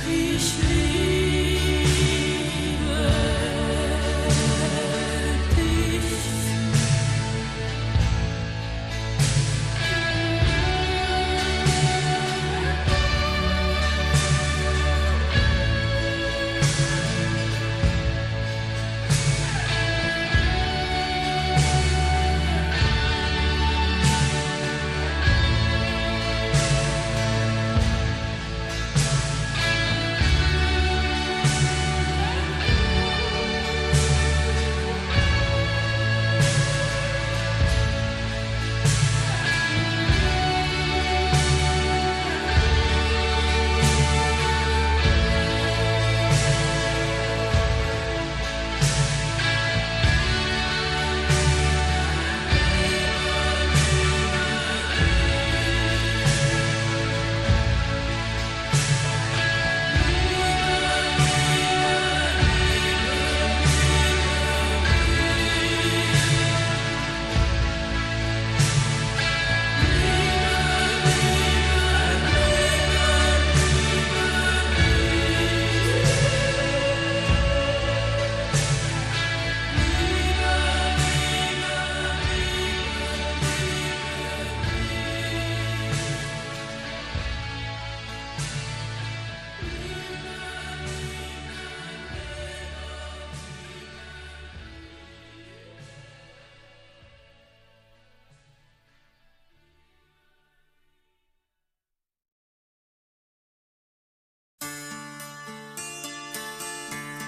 Krishna.